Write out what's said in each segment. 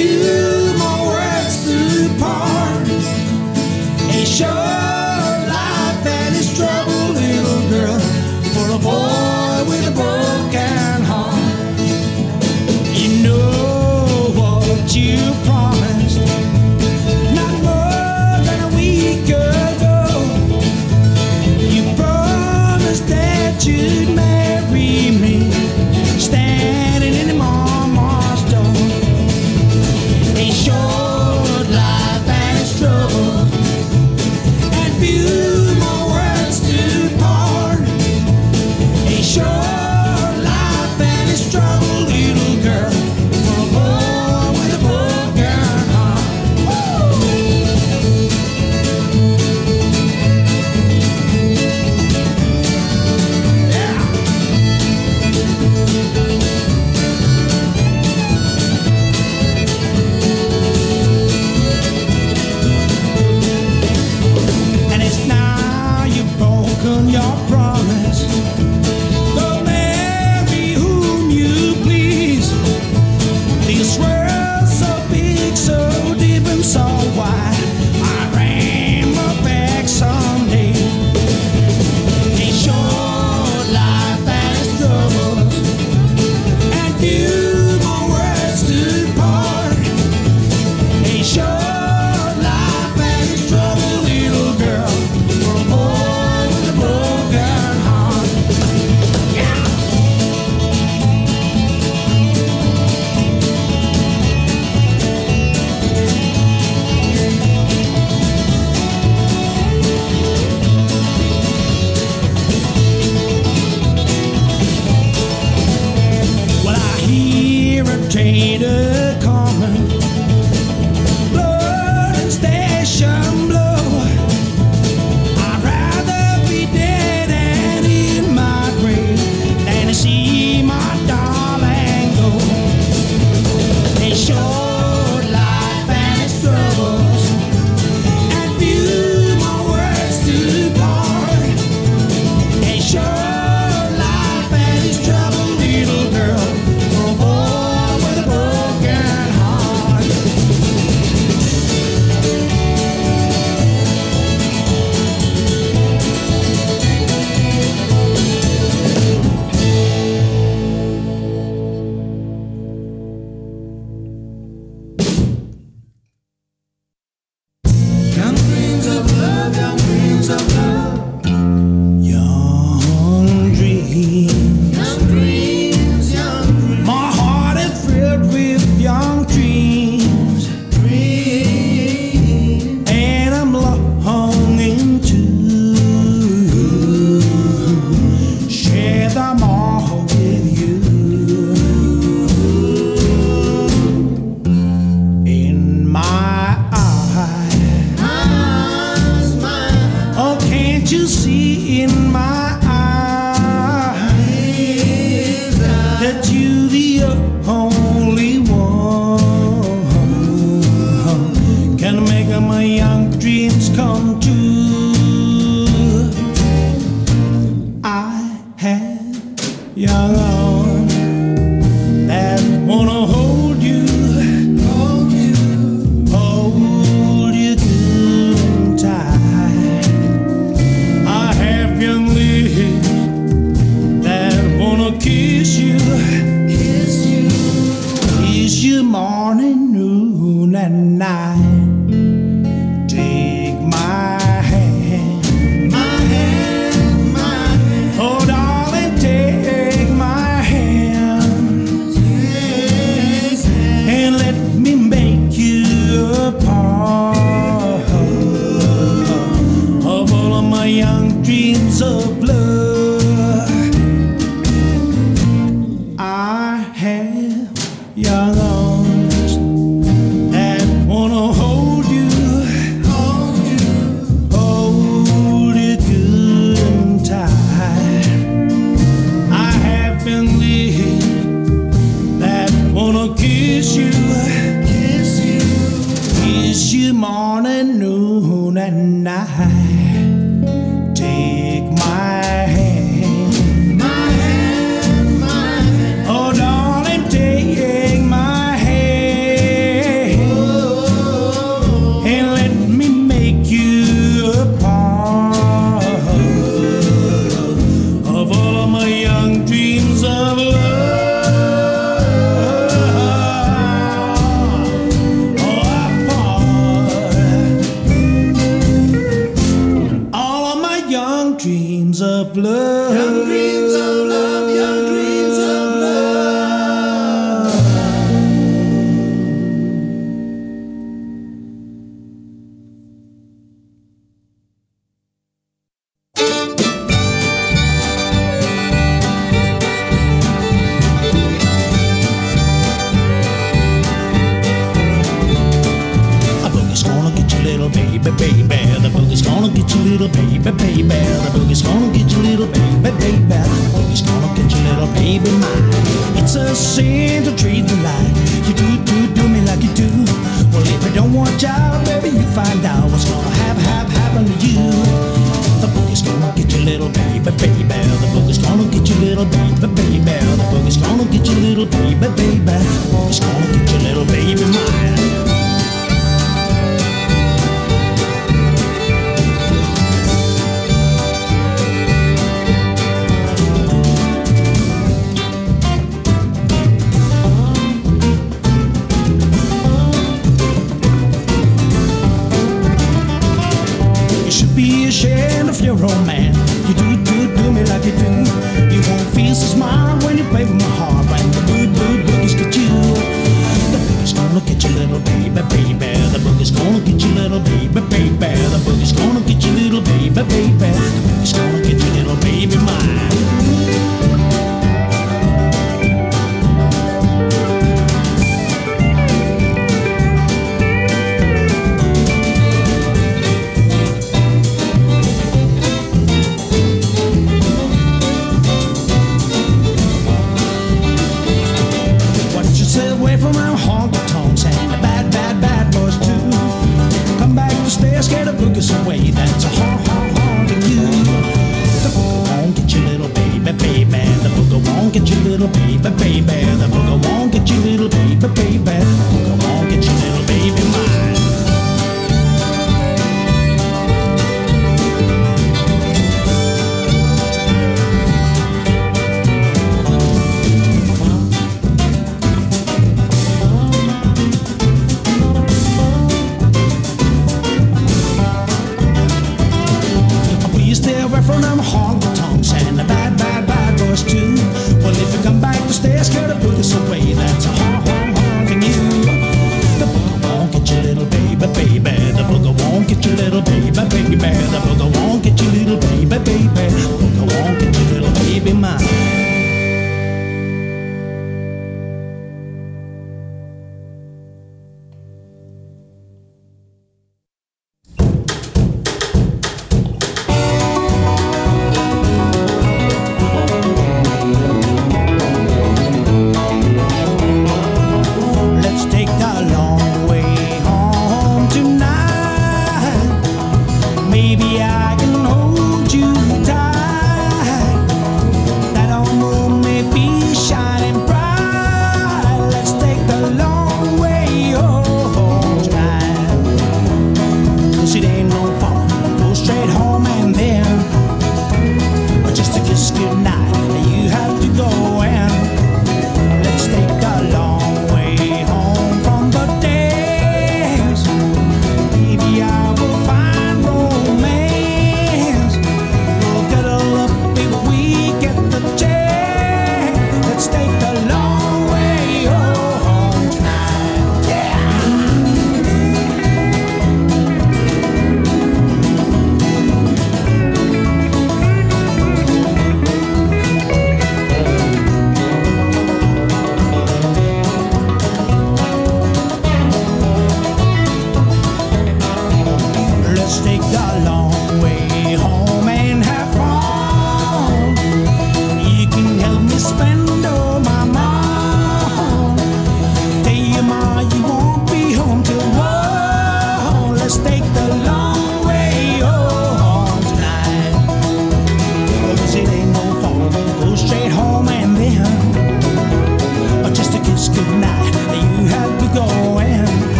and get your little baby, baby. Always gonna get your little baby mine. It's a sin to treat me like you do, do, do me like you do. Well, if you don't watch out, baby, you find out what's gonna have, have, happen to you. The boogie's gonna get your little baby, baby. The boogie's gonna get your little baby, baby. The boogie's gonna get your little baby, baby. The boogie's gonna get your little baby mine.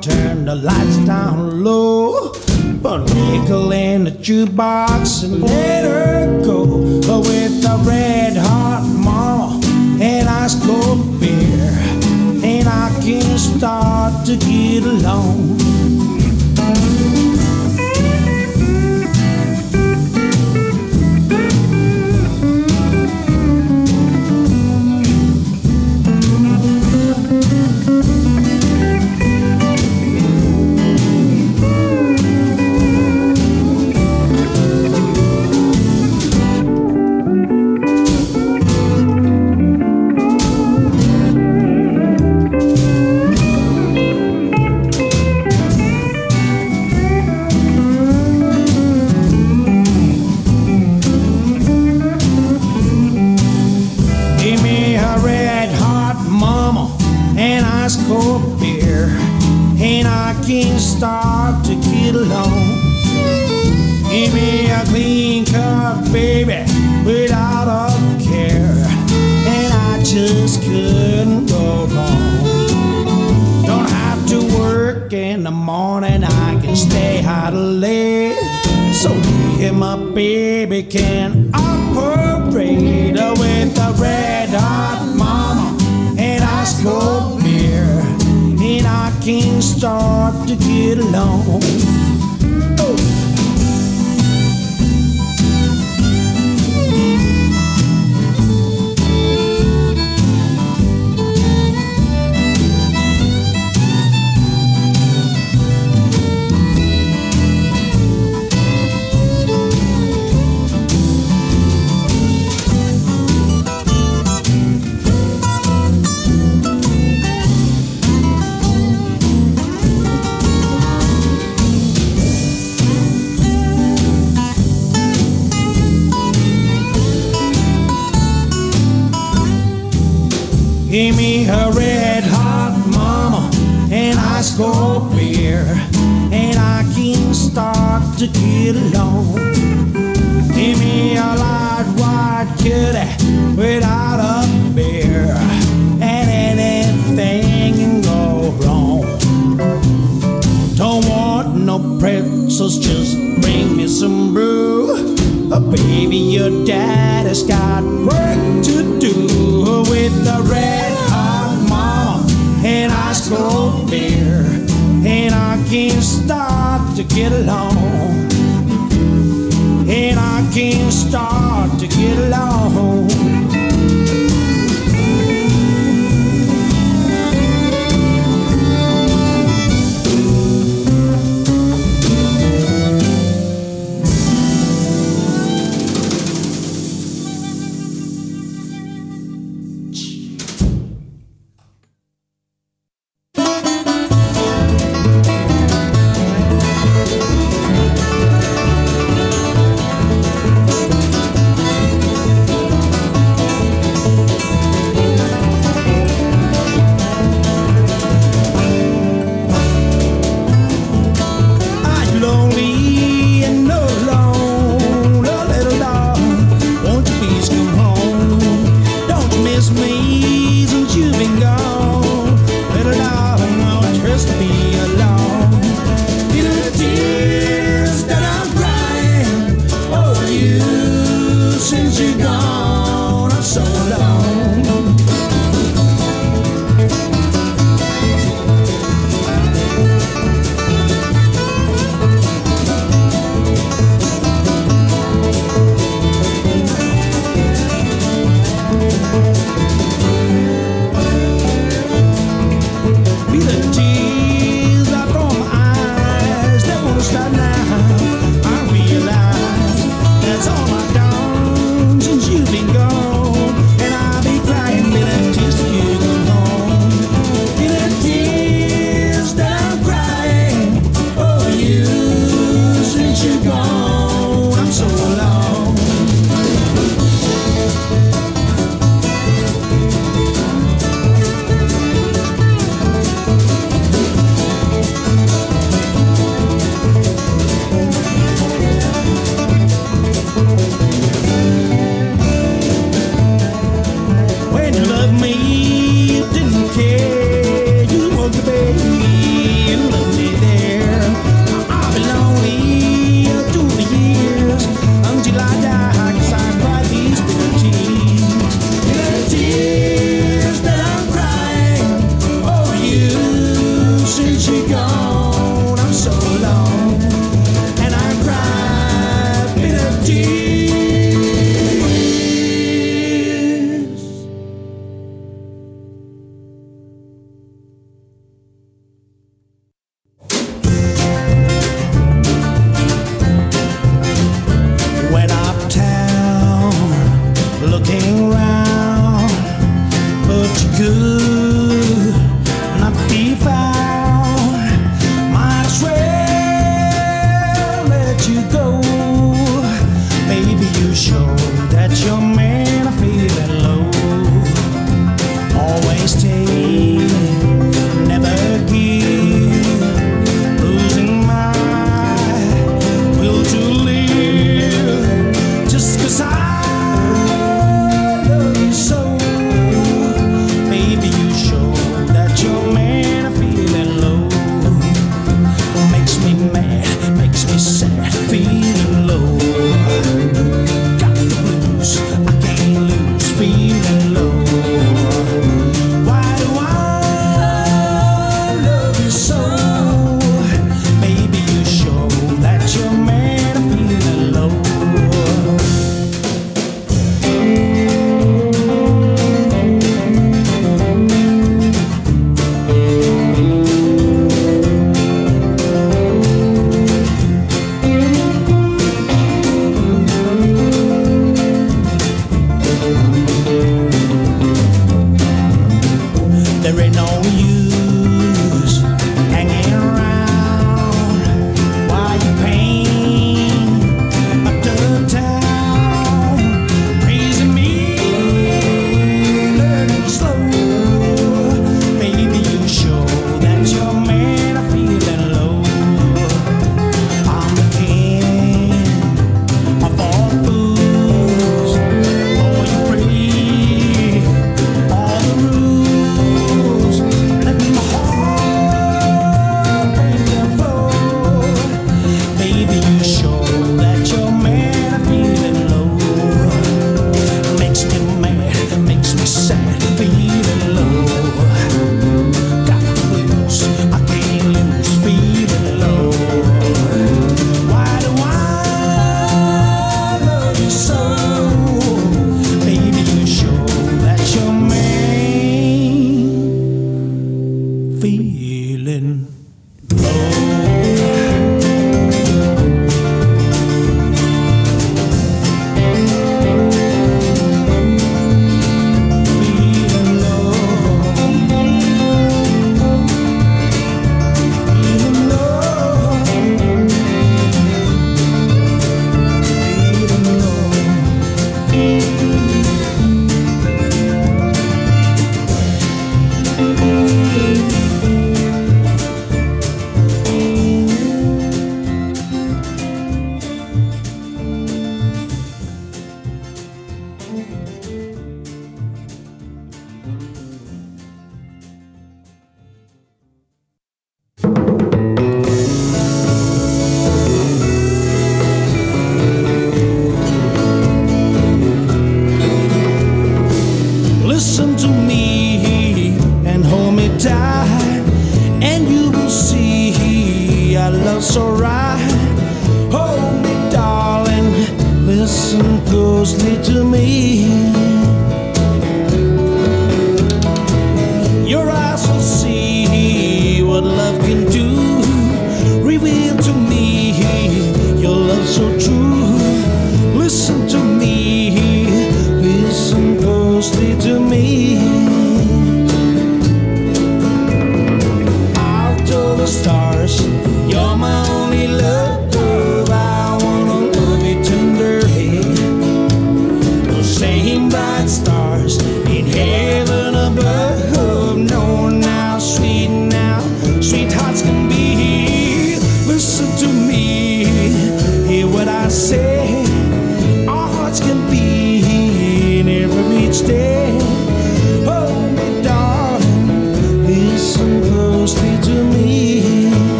Turn the lights down low. Put a nickel in the jukebox and let her go. With a red baby can operate with a red hot mama and ice cold beer, and I can start to get along. Cold beer, and I can start to get along. Give me a light white kitty without a beer, and anything can go wrong. Don't want no pretzels, just bring me some brew. Oh, baby, your daddy's got work to do with the red hot mama and ice cold beer, I can start to get along, and I can't start to get along.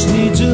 是你知。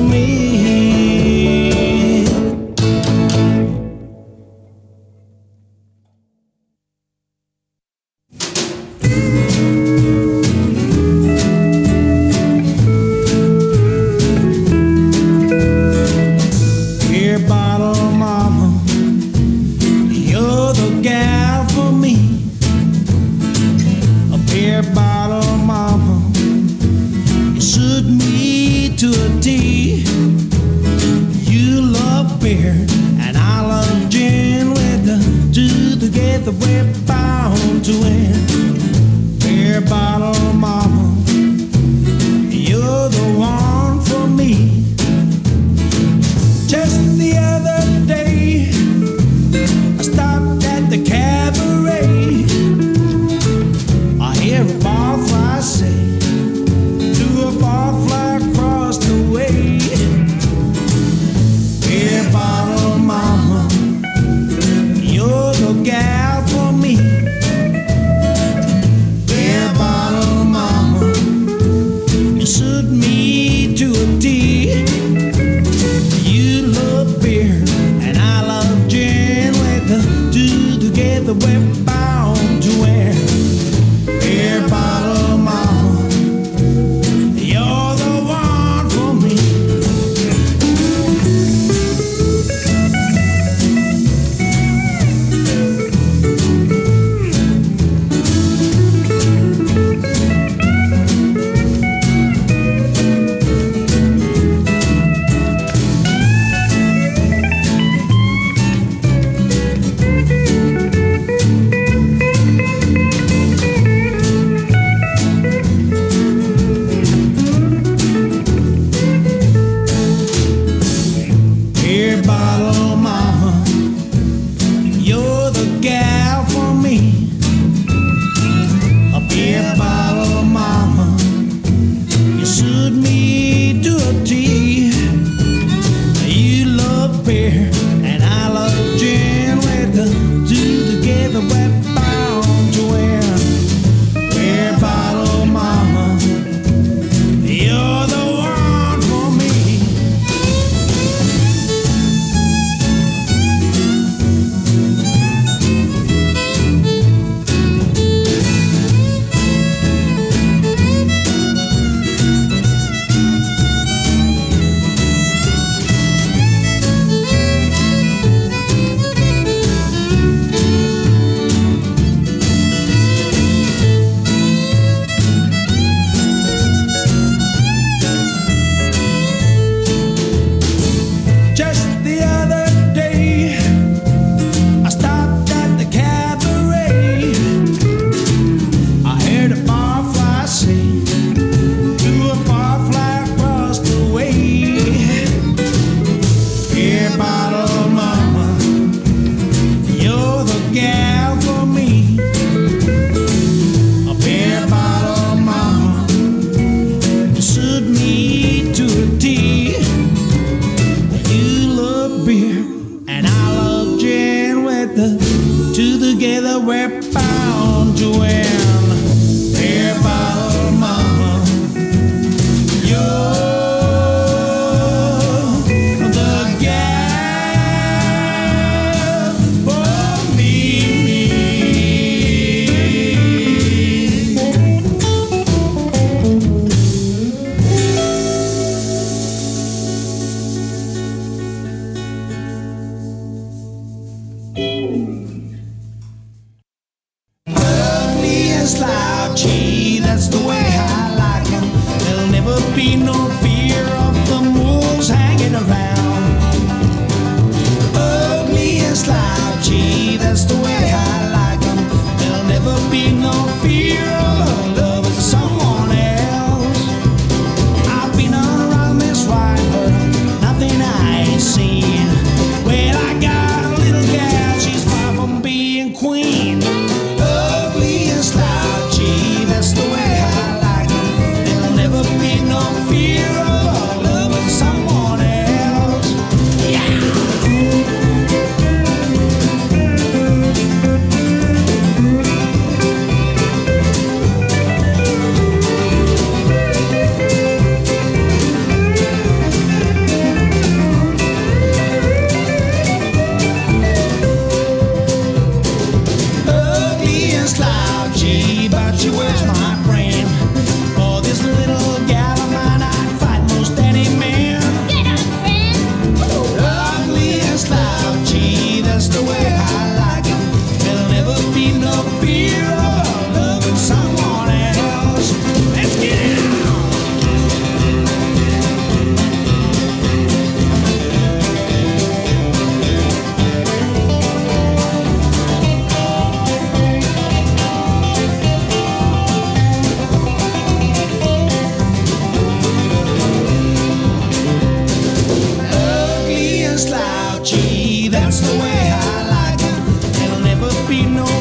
destino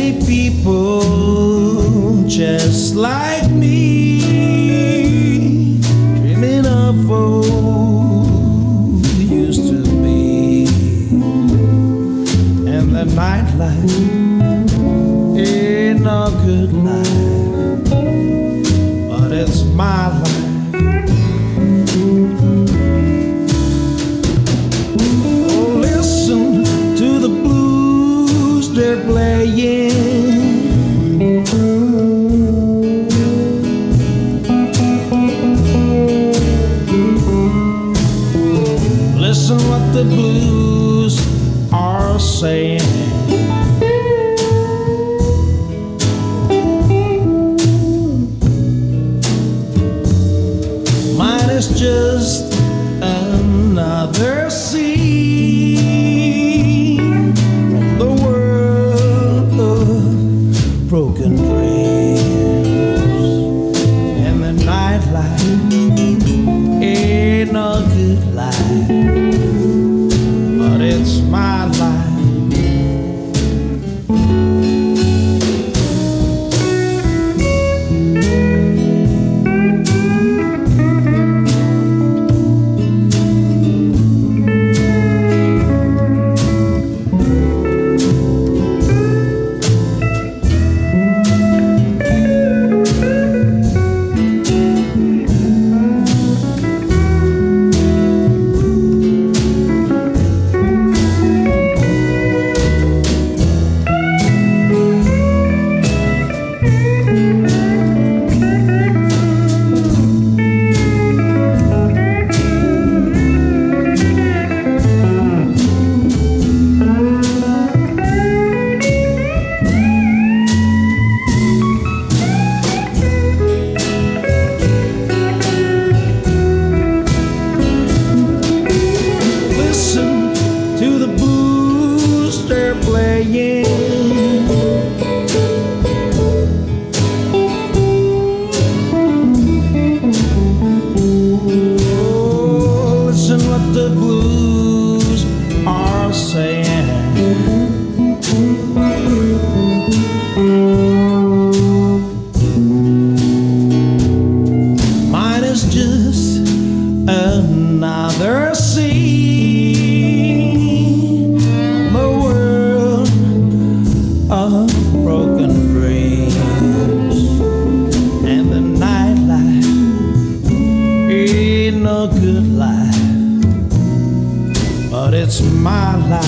many people just like me dreaming of old used to be and the nightlife.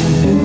Yeah.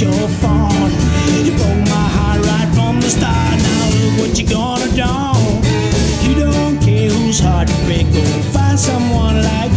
your fault. You broke my heart right from the start. Now look what you're gonna do. You don't care whose heart who's break. Go find someone like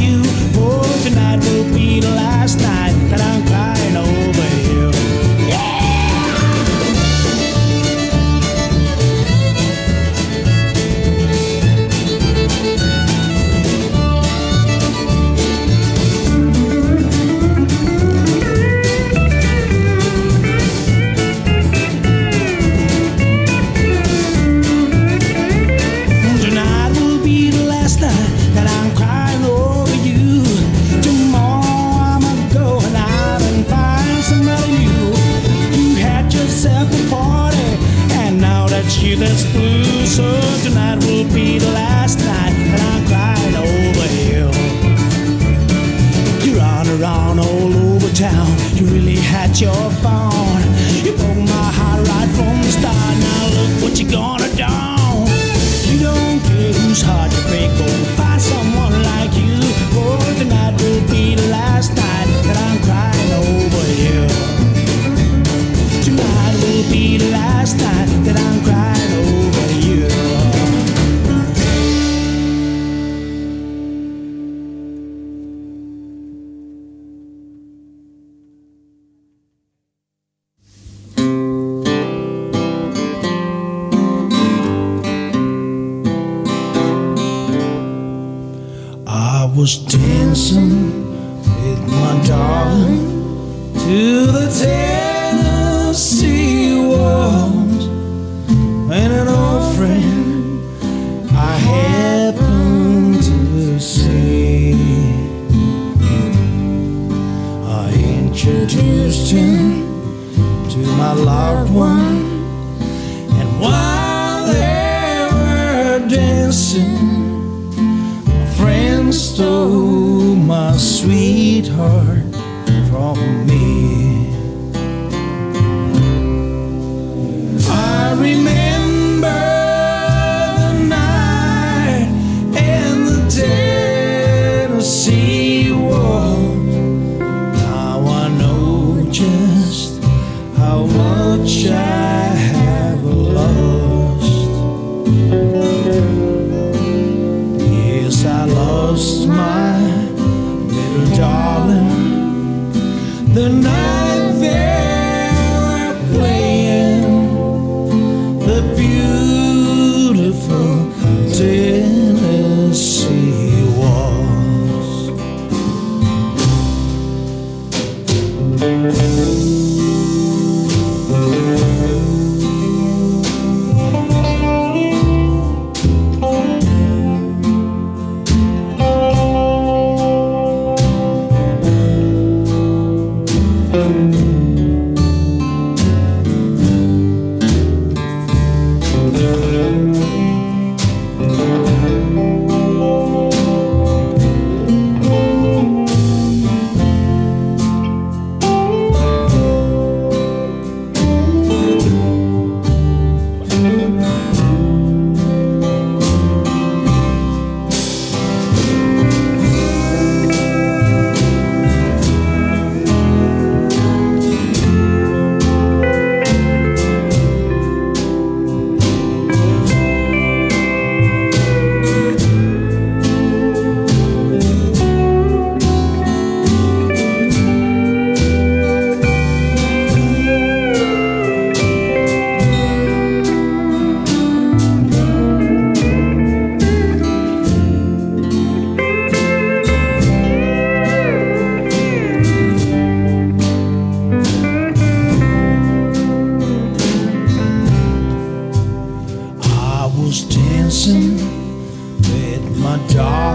was dancing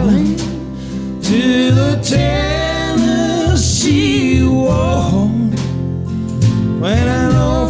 darling, to the Tennessee Waltz. When I know